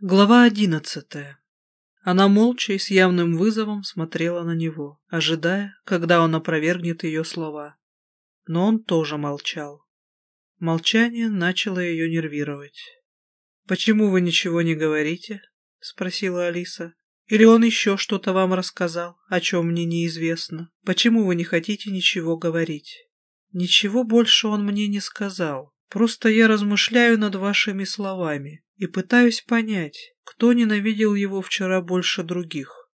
Глава одиннадцатая. Она молча и с явным вызовом смотрела на него, ожидая, когда он опровергнет ее слова. Но он тоже молчал. Молчание начало ее нервировать. «Почему вы ничего не говорите?» — спросила Алиса. «Или он еще что-то вам рассказал, о чем мне неизвестно? Почему вы не хотите ничего говорить?» «Ничего больше он мне не сказал. Просто я размышляю над вашими словами и пытаюсь понять, кто ненавидел его вчера больше других.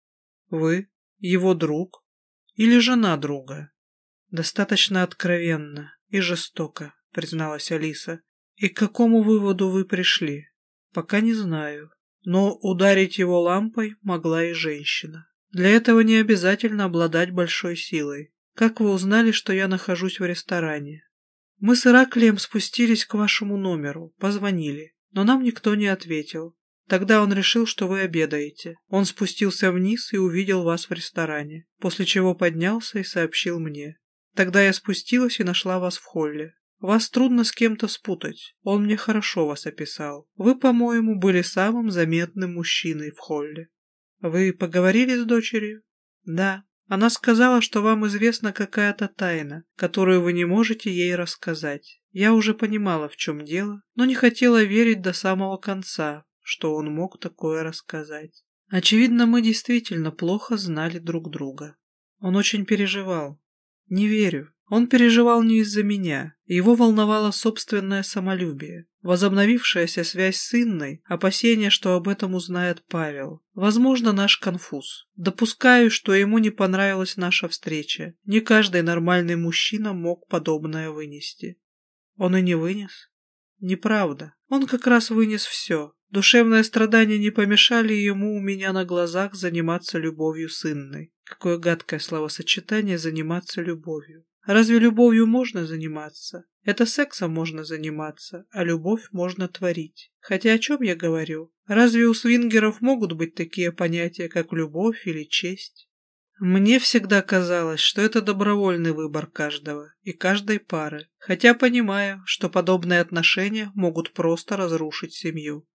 Вы, его друг или жена друга? Достаточно откровенно и жестоко, призналась Алиса. И к какому выводу вы пришли? Пока не знаю. Но ударить его лампой могла и женщина. Для этого не обязательно обладать большой силой. Как вы узнали, что я нахожусь в ресторане? Мы с Ираклием спустились к вашему номеру, позвонили но нам никто не ответил. Тогда он решил, что вы обедаете. Он спустился вниз и увидел вас в ресторане, после чего поднялся и сообщил мне. Тогда я спустилась и нашла вас в холле. Вас трудно с кем-то спутать. Он мне хорошо вас описал. Вы, по-моему, были самым заметным мужчиной в холле. Вы поговорили с дочерью? Да. Она сказала, что вам известна какая-то тайна, которую вы не можете ей рассказать. Я уже понимала, в чем дело, но не хотела верить до самого конца, что он мог такое рассказать. Очевидно, мы действительно плохо знали друг друга. Он очень переживал. Не верю. Он переживал не из-за меня. Его волновало собственное самолюбие. Возобновившаяся связь с Инной, опасение, что об этом узнает Павел. Возможно, наш конфуз. Допускаю, что ему не понравилась наша встреча. Не каждый нормальный мужчина мог подобное вынести. Он и не вынес. Неправда. Он как раз вынес все. Душевные страдания не помешали ему у меня на глазах заниматься любовью с Инной. Какое гадкое словосочетание «заниматься любовью». Разве любовью можно заниматься? Это сексом можно заниматься, а любовь можно творить. Хотя о чем я говорю? Разве у свингеров могут быть такие понятия, как любовь или честь? Мне всегда казалось, что это добровольный выбор каждого и каждой пары, хотя понимаю, что подобные отношения могут просто разрушить семью.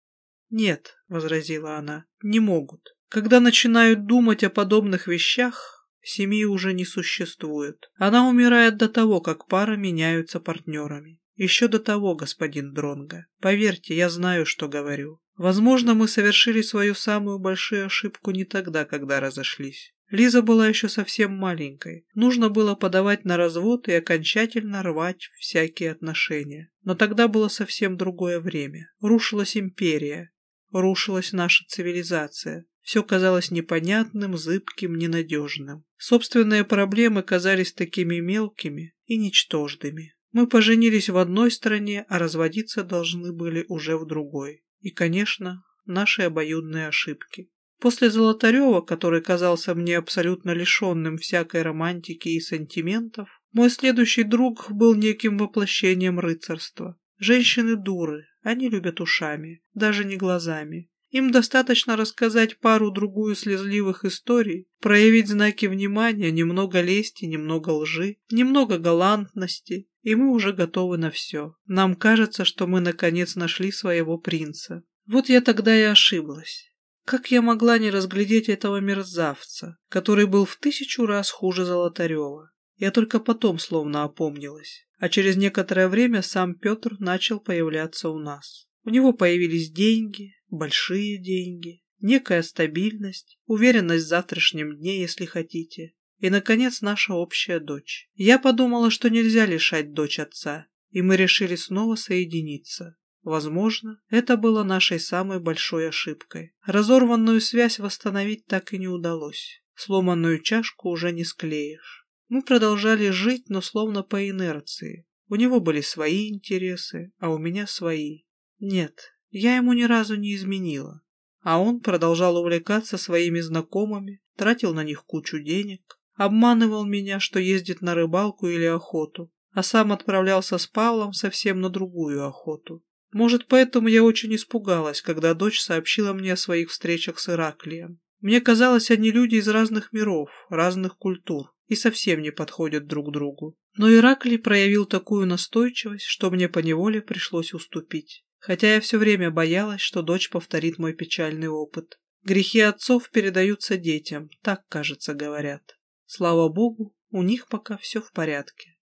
«Нет», — возразила она, — «не могут. Когда начинают думать о подобных вещах, Семьи уже не существует. Она умирает до того, как пара меняются партнерами. Еще до того, господин Дронга. Поверьте, я знаю, что говорю. Возможно, мы совершили свою самую большую ошибку не тогда, когда разошлись. Лиза была еще совсем маленькой. Нужно было подавать на развод и окончательно рвать всякие отношения. Но тогда было совсем другое время. Рушилась империя. Рушилась наша цивилизация. Все казалось непонятным, зыбким, ненадежным. Собственные проблемы казались такими мелкими и ничтожными. Мы поженились в одной стране, а разводиться должны были уже в другой. И, конечно, наши обоюдные ошибки. После Золотарева, который казался мне абсолютно лишенным всякой романтики и сантиментов, мой следующий друг был неким воплощением рыцарства. Женщины дуры, они любят ушами, даже не глазами. Им достаточно рассказать пару-другую слезливых историй, проявить знаки внимания, немного лести, немного лжи, немного галантности, и мы уже готовы на все. Нам кажется, что мы наконец нашли своего принца. Вот я тогда и ошиблась. Как я могла не разглядеть этого мерзавца, который был в тысячу раз хуже Золотарева? Я только потом словно опомнилась, а через некоторое время сам Петр начал появляться у нас. У него появились деньги, большие деньги, некая стабильность, уверенность в завтрашнем дне, если хотите, и, наконец, наша общая дочь. Я подумала, что нельзя лишать дочь отца, и мы решили снова соединиться. Возможно, это было нашей самой большой ошибкой. Разорванную связь восстановить так и не удалось. Сломанную чашку уже не склеишь. Мы продолжали жить, но словно по инерции. У него были свои интересы, а у меня свои. Нет, я ему ни разу не изменила, а он продолжал увлекаться своими знакомыми, тратил на них кучу денег, обманывал меня, что ездит на рыбалку или охоту, а сам отправлялся с Павлом совсем на другую охоту. Может, поэтому я очень испугалась, когда дочь сообщила мне о своих встречах с Ираклием. Мне казалось, они люди из разных миров, разных культур и совсем не подходят друг другу. Но Ираклий проявил такую настойчивость, что мне поневоле пришлось уступить хотя я все время боялась, что дочь повторит мой печальный опыт. Грехи отцов передаются детям, так, кажется, говорят. Слава богу, у них пока все в порядке.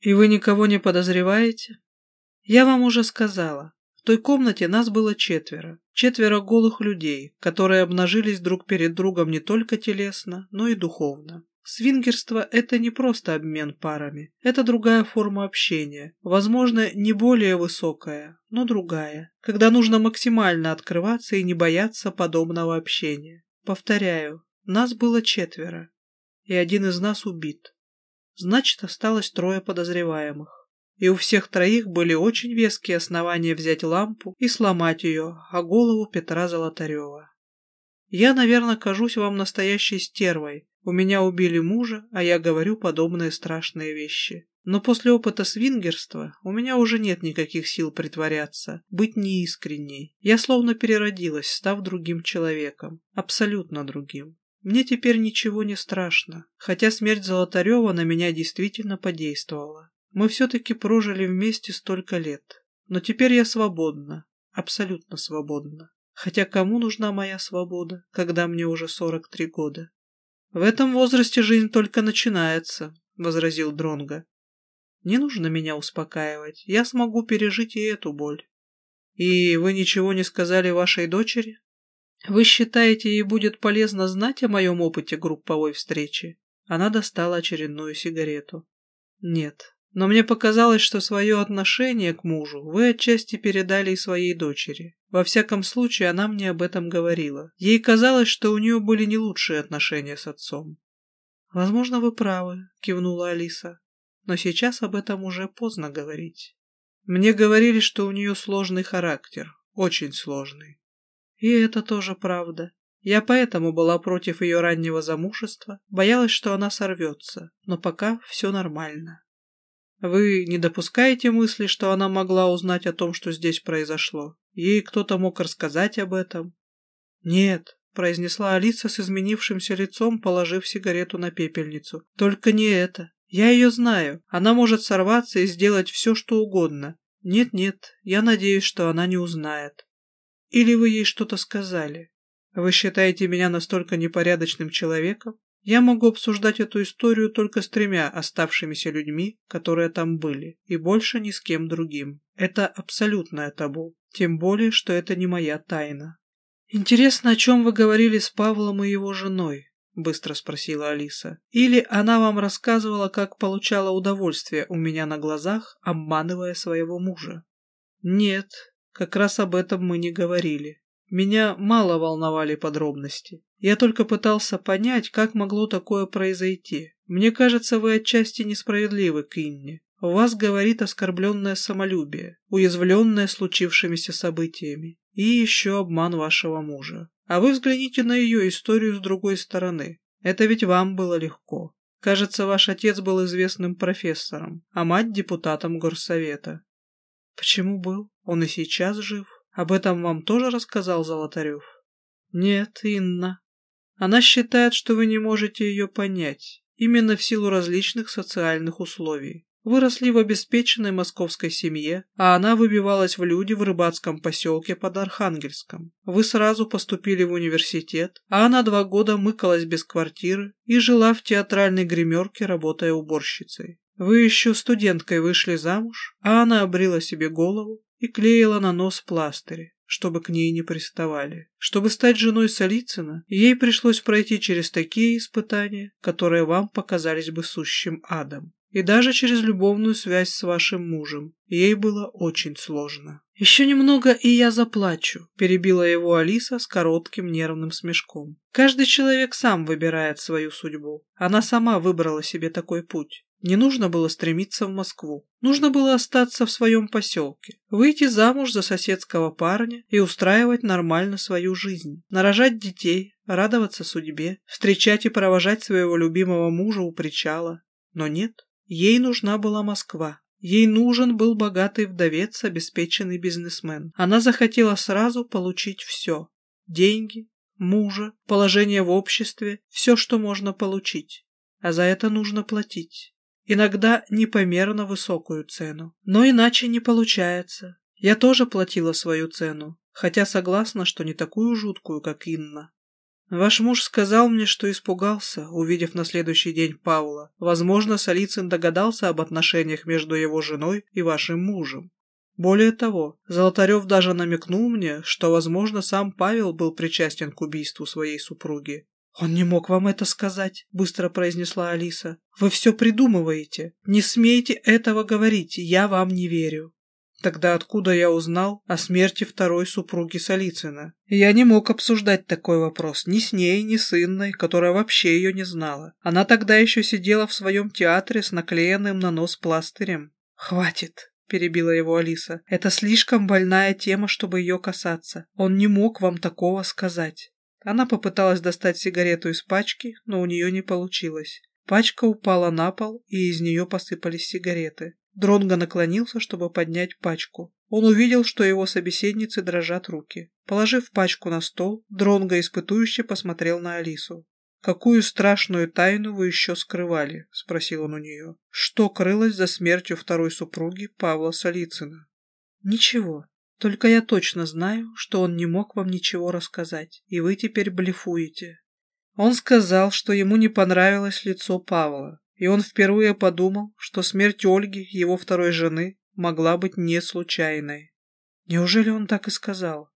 И вы никого не подозреваете? Я вам уже сказала. В той комнате нас было четверо. Четверо голых людей, которые обнажились друг перед другом не только телесно, но и духовно. Свингерство – это не просто обмен парами, это другая форма общения, возможно, не более высокая, но другая, когда нужно максимально открываться и не бояться подобного общения. Повторяю, нас было четверо, и один из нас убит. Значит, осталось трое подозреваемых. И у всех троих были очень веские основания взять лампу и сломать ее, о голову Петра Золотарева. Я, наверное, кажусь вам настоящей стервой, у меня убили мужа, а я говорю подобные страшные вещи. Но после опыта свингерства у меня уже нет никаких сил притворяться, быть неискренней. Я словно переродилась, став другим человеком. Абсолютно другим. Мне теперь ничего не страшно, хотя смерть Золотарева на меня действительно подействовала. Мы все-таки прожили вместе столько лет. Но теперь я свободна, абсолютно свободна. Хотя кому нужна моя свобода, когда мне уже 43 года? В этом возрасте жизнь только начинается, возразил Дронга. Не нужно меня успокаивать, я смогу пережить и эту боль. И вы ничего не сказали вашей дочери? Вы считаете, ей будет полезно знать о моем опыте групповой встречи? Она достала очередную сигарету. Нет, но мне показалось, что свое отношение к мужу вы отчасти передали и своей дочери. Во всяком случае, она мне об этом говорила. Ей казалось, что у нее были не лучшие отношения с отцом. «Возможно, вы правы», — кивнула Алиса. «Но сейчас об этом уже поздно говорить. Мне говорили, что у нее сложный характер, очень сложный. И это тоже правда. Я поэтому была против ее раннего замужества, боялась, что она сорвется, но пока все нормально. Вы не допускаете мысли, что она могла узнать о том, что здесь произошло? Ей кто-то мог рассказать об этом? Нет, произнесла Алиса с изменившимся лицом, положив сигарету на пепельницу. Только не это. Я ее знаю. Она может сорваться и сделать все, что угодно. Нет-нет, я надеюсь, что она не узнает. Или вы ей что-то сказали? Вы считаете меня настолько непорядочным человеком? Я могу обсуждать эту историю только с тремя оставшимися людьми, которые там были, и больше ни с кем другим. Это абсолютное табу, тем более, что это не моя тайна. «Интересно, о чем вы говорили с Павлом и его женой?» — быстро спросила Алиса. «Или она вам рассказывала, как получала удовольствие у меня на глазах, обманывая своего мужа?» «Нет, как раз об этом мы не говорили. Меня мало волновали подробности. Я только пытался понять, как могло такое произойти. Мне кажется, вы отчасти несправедливы к Инне. У вас говорит оскорбленное самолюбие, уязвленное случившимися событиями, и еще обман вашего мужа. А вы взгляните на ее историю с другой стороны. Это ведь вам было легко. Кажется, ваш отец был известным профессором, а мать депутатом горсовета. Почему был? Он и сейчас жив. Об этом вам тоже рассказал Золотарев? Нет, Инна, она считает, что вы не можете ее понять, именно в силу различных социальных условий. Выросли в обеспеченной московской семье, а она выбивалась в люди в рыбацком поселке под Архангельском. Вы сразу поступили в университет, а она два года мыкалась без квартиры и жила в театральной гримерке, работая уборщицей. Вы еще студенткой вышли замуж, а она обрила себе голову и клеила на нос пластыри чтобы к ней не приставали. Чтобы стать женой Солицына, ей пришлось пройти через такие испытания, которые вам показались бы сущим адом. И даже через любовную связь с вашим мужем. Ей было очень сложно. «Еще немного, и я заплачу», – перебила его Алиса с коротким нервным смешком. «Каждый человек сам выбирает свою судьбу. Она сама выбрала себе такой путь. Не нужно было стремиться в Москву. Нужно было остаться в своем поселке, выйти замуж за соседского парня и устраивать нормально свою жизнь, нарожать детей, радоваться судьбе, встречать и провожать своего любимого мужа у причала. Но нет, ей нужна была Москва. Ей нужен был богатый вдовец, обеспеченный бизнесмен. Она захотела сразу получить все. Деньги, мужа, положение в обществе, все, что можно получить. А за это нужно платить иногда непомерно высокую цену. Но иначе не получается. Я тоже платила свою цену, хотя согласна, что не такую жуткую, как Инна. Ваш муж сказал мне, что испугался, увидев на следующий день Павла. Возможно, Солицын догадался об отношениях между его женой и вашим мужем. Более того, Золотарев даже намекнул мне, что, возможно, сам Павел был причастен к убийству своей супруги. «Он не мог вам это сказать», — быстро произнесла Алиса. «Вы все придумываете. Не смейте этого говорить, я вам не верю». Тогда откуда я узнал о смерти второй супруги Солицына? Я не мог обсуждать такой вопрос ни с ней, ни с Инной, которая вообще ее не знала. Она тогда еще сидела в своем театре с наклеенным на нос пластырем. «Хватит», — перебила его Алиса. «Это слишком больная тема, чтобы ее касаться. Он не мог вам такого сказать». Она попыталась достать сигарету из пачки, но у нее не получилось. Пачка упала на пол, и из нее посыпались сигареты. Дронго наклонился, чтобы поднять пачку. Он увидел, что его собеседницы дрожат руки. Положив пачку на стол, Дронго испытующе посмотрел на Алису. «Какую страшную тайну вы еще скрывали?» – спросил он у нее. «Что крылось за смертью второй супруги Павла Солицына?» «Ничего. Только я точно знаю, что он не мог вам ничего рассказать, и вы теперь блефуете». Он сказал, что ему не понравилось лицо Павла, и он впервые подумал, что смерть Ольги, его второй жены, могла быть не случайной. Неужели он так и сказал?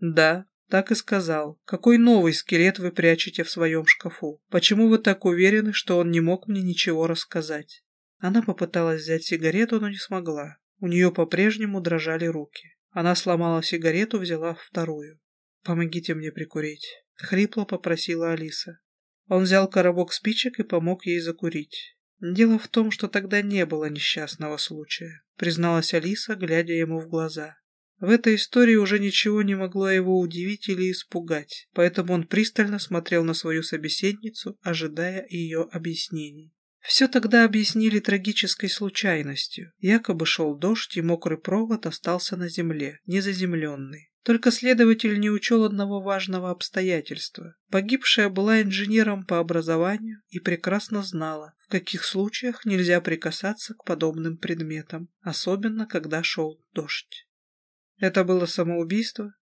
Да, так и сказал. Какой новый скелет вы прячете в своем шкафу? Почему вы так уверены, что он не мог мне ничего рассказать? Она попыталась взять сигарету, но не смогла. У нее по-прежнему дрожали руки. Она сломала сигарету, взяла вторую. «Помогите мне прикурить», — хрипло попросила Алиса. Он взял коробок спичек и помог ей закурить. «Дело в том, что тогда не было несчастного случая», — призналась Алиса, глядя ему в глаза. В этой истории уже ничего не могло его удивить или испугать, поэтому он пристально смотрел на свою собеседницу, ожидая ее объяснений. Все тогда объяснили трагической случайностью. Якобы шел дождь, и мокрый провод остался на земле, незаземленный. Только следователь не учел одного важного обстоятельства. Погибшая была инженером по образованию и прекрасно знала, в каких случаях нельзя прикасаться к подобным предметам, особенно когда шел дождь. Это было самоубийство?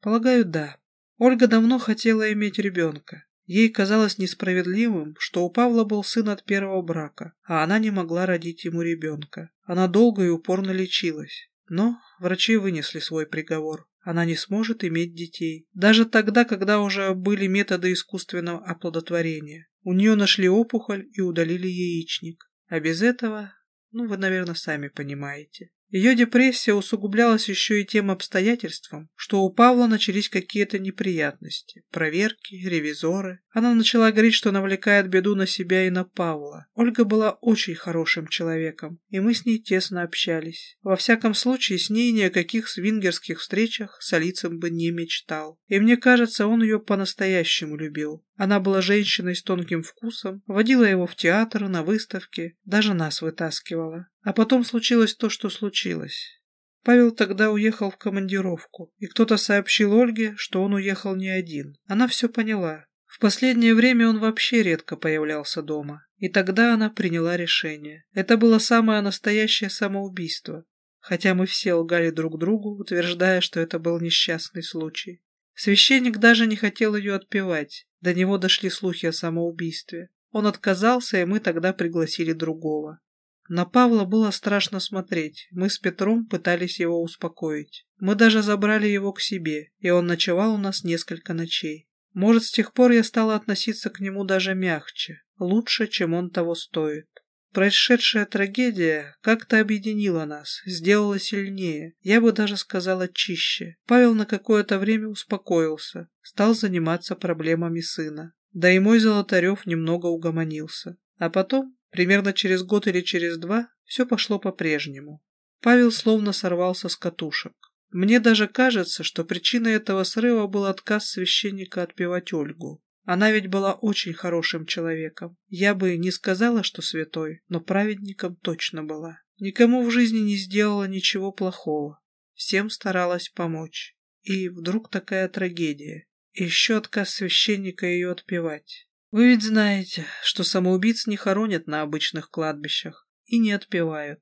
Полагаю, да. Ольга давно хотела иметь ребенка. Ей казалось несправедливым, что у Павла был сын от первого брака, а она не могла родить ему ребенка. Она долго и упорно лечилась. Но врачи вынесли свой приговор она не сможет иметь детей. Даже тогда, когда уже были методы искусственного оплодотворения. У нее нашли опухоль и удалили яичник. А без этого, ну, вы, наверное, сами понимаете. Ее депрессия усугублялась еще и тем обстоятельством, что у Павла начались какие-то неприятности, проверки, ревизоры. Она начала говорить, что навлекает беду на себя и на Павла. Ольга была очень хорошим человеком, и мы с ней тесно общались. Во всяком случае, с ней ни о каких свингерских встречах с Алицем бы не мечтал. И мне кажется, он ее по-настоящему любил. Она была женщиной с тонким вкусом, водила его в театр, на выставки, даже нас вытаскивала. А потом случилось то, что случилось. Павел тогда уехал в командировку, и кто-то сообщил Ольге, что он уехал не один. Она все поняла. В последнее время он вообще редко появлялся дома. И тогда она приняла решение. Это было самое настоящее самоубийство. Хотя мы все лгали друг другу, утверждая, что это был несчастный случай. Священник даже не хотел ее отпевать. До него дошли слухи о самоубийстве. Он отказался, и мы тогда пригласили другого. На Павла было страшно смотреть. Мы с Петром пытались его успокоить. Мы даже забрали его к себе, и он ночевал у нас несколько ночей. Может, с тех пор я стала относиться к нему даже мягче, лучше, чем он того стоит. Происшедшая трагедия как-то объединила нас, сделала сильнее, я бы даже сказала чище. Павел на какое-то время успокоился, стал заниматься проблемами сына. Да и мой Золотарев немного угомонился. А потом, примерно через год или через два, все пошло по-прежнему. Павел словно сорвался с катушек. Мне даже кажется, что причиной этого срыва был отказ священника отпевать Ольгу. Она ведь была очень хорошим человеком. Я бы не сказала, что святой, но праведником точно была. Никому в жизни не сделала ничего плохого. Всем старалась помочь. И вдруг такая трагедия. И еще отказ священника ее отпевать. Вы ведь знаете, что самоубийц не хоронят на обычных кладбищах и не отпевают.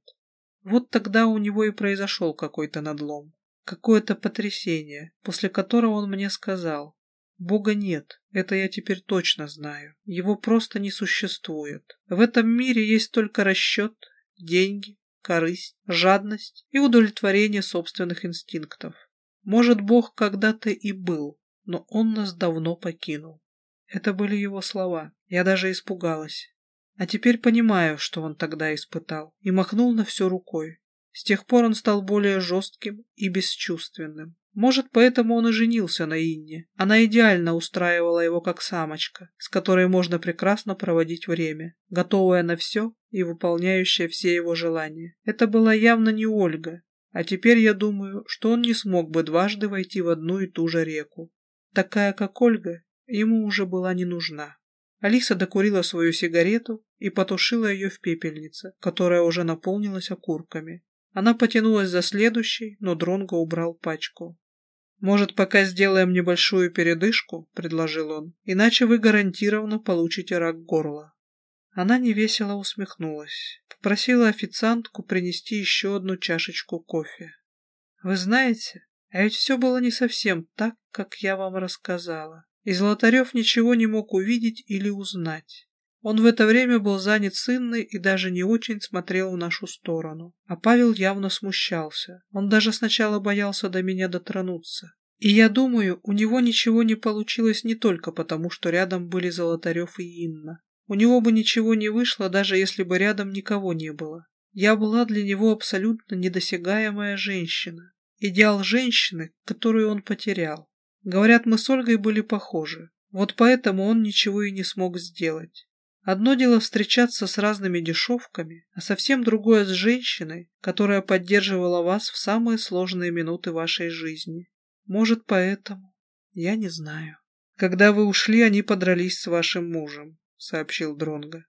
Вот тогда у него и произошел какой-то надлом. какое-то потрясение, после которого он мне сказал, Бога нет, это я теперь точно знаю. Его просто не существует. В этом мире есть только расчет, деньги, корысть, жадность и удовлетворение собственных инстинктов. Может, Бог когда-то и был, но Он нас давно покинул. Это были его слова. Я даже испугалась. А теперь понимаю, что он тогда испытал, и махнул на все рукой. С тех пор он стал более жестким и бесчувственным. Может, поэтому он и женился на Инне. Она идеально устраивала его как самочка, с которой можно прекрасно проводить время, готовая на все и выполняющая все его желания. Это была явно не Ольга, а теперь я думаю, что он не смог бы дважды войти в одну и ту же реку. Такая, как Ольга, ему уже была не нужна. Алиса докурила свою сигарету и потушила ее в пепельнице, которая уже наполнилась окурками. Она потянулась за следующей, но Дронго убрал пачку. «Может, пока сделаем небольшую передышку?» — предложил он. «Иначе вы гарантированно получите рак горла». Она невесело усмехнулась. Попросила официантку принести еще одну чашечку кофе. «Вы знаете, а ведь все было не совсем так, как я вам рассказала. И Золотарев ничего не мог увидеть или узнать. Он в это время был занят с и даже не очень смотрел в нашу сторону. А Павел явно смущался. Он даже сначала боялся до меня дотронуться. И я думаю, у него ничего не получилось не только потому, что рядом были Золотарев и Инна. У него бы ничего не вышло, даже если бы рядом никого не было. Я была для него абсолютно недосягаемая женщина. Идеал женщины, которую он потерял. Говорят, мы с Ольгой были похожи. Вот поэтому он ничего и не смог сделать. Одно дело встречаться с разными дешевками, а совсем другое с женщиной, которая поддерживала вас в самые сложные минуты вашей жизни. Может, поэтому? Я не знаю. Когда вы ушли, они подрались с вашим мужем, сообщил Дронга.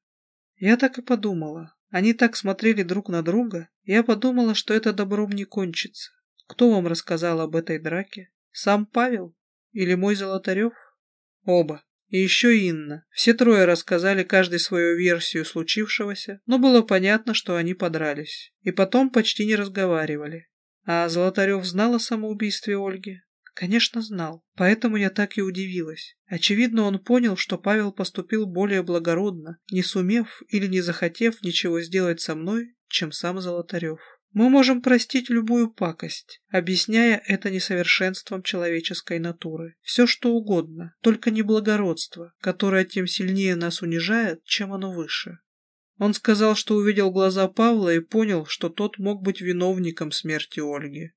Я так и подумала. Они так смотрели друг на друга, я подумала, что это добром не кончится. Кто вам рассказал об этой драке? Сам Павел? Или мой Золотарев? Оба. И еще Инна. Все трое рассказали каждый свою версию случившегося, но было понятно, что они подрались. И потом почти не разговаривали. А Золотарев знал о самоубийстве Ольги? Конечно, знал. Поэтому я так и удивилась. Очевидно, он понял, что Павел поступил более благородно, не сумев или не захотев ничего сделать со мной, чем сам Золотарев. Мы можем простить любую пакость, объясняя это несовершенством человеческой натуры. Все что угодно, только не благородство, которое тем сильнее нас унижает, чем оно выше. Он сказал, что увидел глаза Павла и понял, что тот мог быть виновником смерти Ольги.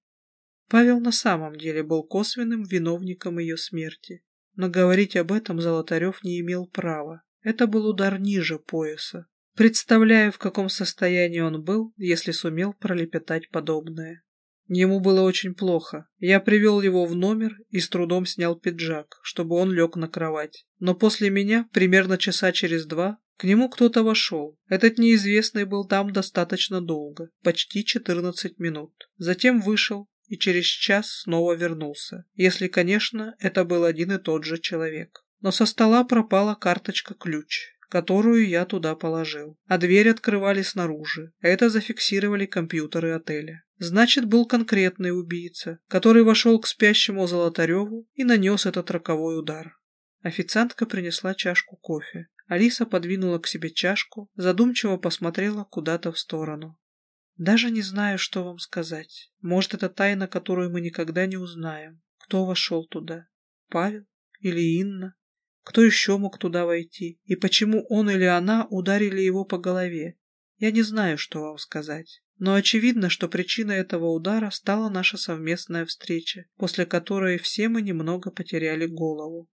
Павел на самом деле был косвенным виновником ее смерти, но говорить об этом Золотарев не имел права. Это был удар ниже пояса. Представляю, в каком состоянии он был, если сумел пролепетать подобное. Ему было очень плохо. Я привел его в номер и с трудом снял пиджак, чтобы он лег на кровать. Но после меня, примерно часа через два, к нему кто-то вошел. Этот неизвестный был там достаточно долго, почти 14 минут. Затем вышел и через час снова вернулся. Если, конечно, это был один и тот же человек. Но со стола пропала карточка-ключ, которую я туда положил. А дверь открывали снаружи. Это зафиксировали компьютеры отеля. Значит, был конкретный убийца, который вошел к спящему Золотареву и нанес этот роковой удар. Официантка принесла чашку кофе. Алиса подвинула к себе чашку, задумчиво посмотрела куда-то в сторону. «Даже не знаю, что вам сказать. Может, это тайна, которую мы никогда не узнаем. Кто вошел туда? Павел? Или Инна? Кто еще мог туда войти? И почему он или она ударили его по голове? Я не знаю, что вам сказать. Но очевидно, что причиной этого удара стала наша совместная встреча, после которой все мы немного потеряли голову.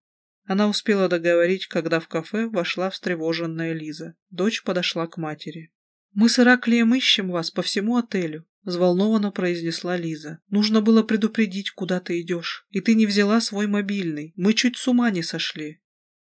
Она успела договорить, когда в кафе вошла встревоженная Лиза. Дочь подошла к матери. «Мы с Ираклием ищем вас по всему отелю», — взволнованно произнесла Лиза. «Нужно было предупредить, куда ты идешь. И ты не взяла свой мобильный. Мы чуть с ума не сошли».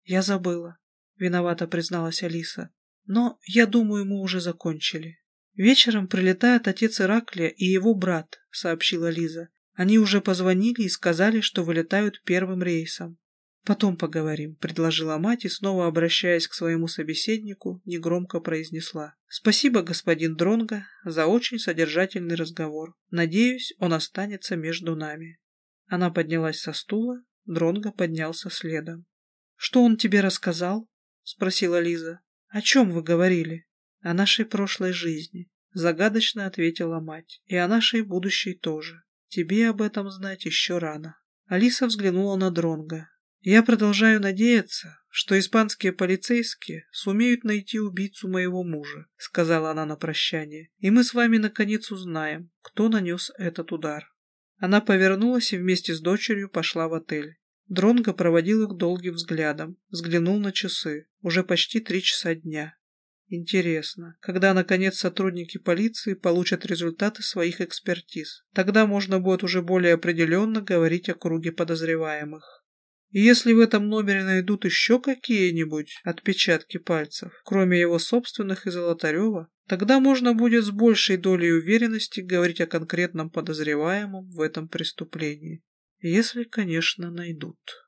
«Я забыла», — виновато призналась Алиса. «Но, я думаю, мы уже закончили». «Вечером прилетает отец Ираклия и его брат», — сообщила Лиза. «Они уже позвонили и сказали, что вылетают первым рейсом. «Потом поговорим», — предложила мать и, снова обращаясь к своему собеседнику, негромко произнесла. «Спасибо, господин Дронго, за очень содержательный разговор. Надеюсь, он останется между нами». Она поднялась со стула, Дронго поднялся следом. «Что он тебе рассказал?» — спросила Лиза. «О чем вы говорили?» «О нашей прошлой жизни», — загадочно ответила мать. «И о нашей будущей тоже. Тебе об этом знать еще рано». Алиса взглянула на Дронга. Я продолжаю надеяться, что испанские полицейские сумеют найти убийцу моего мужа, сказала она на прощание, и мы с вами наконец узнаем, кто нанес этот удар. Она повернулась и вместе с дочерью пошла в отель. Дронго проводил их долгим взглядом, взглянул на часы. Уже почти три часа дня. Интересно, когда, наконец, сотрудники полиции получат результаты своих экспертиз? Тогда можно будет уже более определенно говорить о круге подозреваемых. И если в этом номере найдут еще какие-нибудь отпечатки пальцев, кроме его собственных и Золотарева, тогда можно будет с большей долей уверенности говорить о конкретном подозреваемом в этом преступлении. Если, конечно, найдут.